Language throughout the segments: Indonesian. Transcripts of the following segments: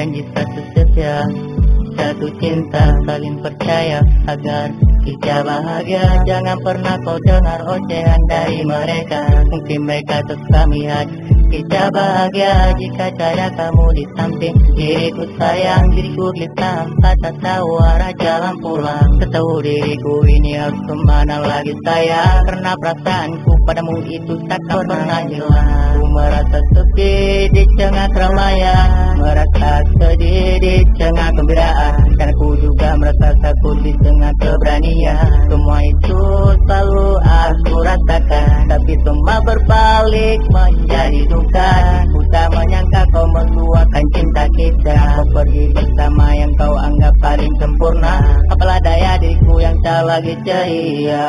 Janji satu setia Satu cinta saling percaya Agar kita bahagia. Jangan pernah kau dengar ocehan dari mereka. Mungkin mereka terus kami kita bahagia jika saya kamu di samping Diriku sayang, diriku gelisah Kata tahu arah jalan pulang Ketahu diriku ini harus ke mana lagi saya Karena perasaanku padamu itu tak pernah hilang merasa sepi di tengah keramaian Merasa sedih di tengah kembiraan Karena ku juga merasa takut di tengah keberanian. Semua itu selalu aku rasakan. Tapi semua berbalik menjadi bukan Ku tak menyangka kau menguatkan cinta kita. Kau pergi bersama yang kau anggap paling sempurna. Apalah daya diriku yang tak lagi ceria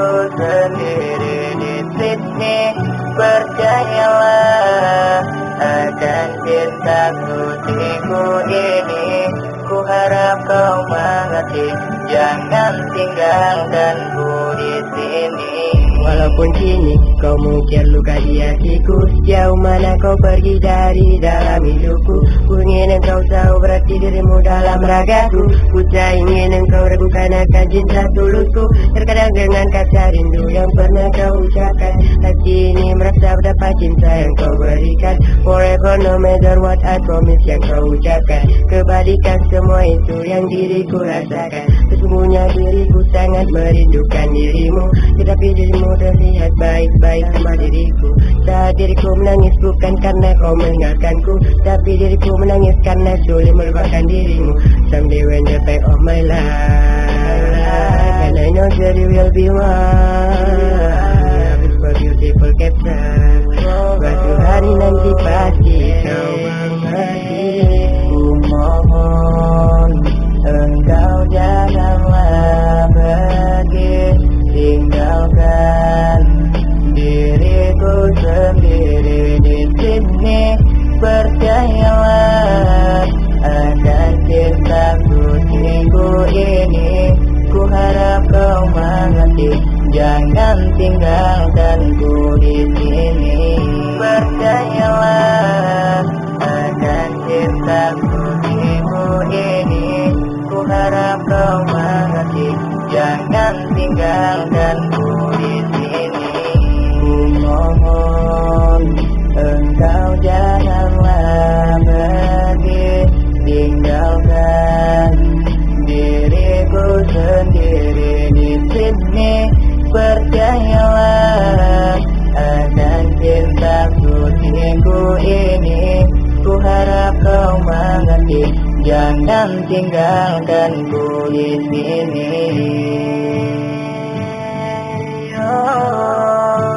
diriku sendiri di sini Percayalah akan cintaku minggu ini. Ku harap kau mengerti Jangan tinggalkan ku di sini. Walaupun kini kau mungkin luka di hatiku Sejauh mana kau pergi dari dalam hidupku? Ku berarti dirimu dalam ragaku. Ku tak ingin engkau ragukan akan cinta tulusku Terkadang dengan kata rindu yang pernah kau ucapkan Hati ini merasa berdapat cinta yang kau berikan. Forever no matter what I promise yang kau ucapkan. Kebalikan semua itu yang diriku rasakan. Sesungguhnya diriku sangat merindukan dirimu. Tetapi dirimu terlihat baik-baik sama diriku. Saat diriku menangis bukan karena kau meninggalkanku Tapi diriku menangis karena sulit melupakan dirimu Someday when the back of my life And I know that you will be one Jangan tinggalkan ku di sini. Percayalah akan cintaku tinggalkanku di sini. Ya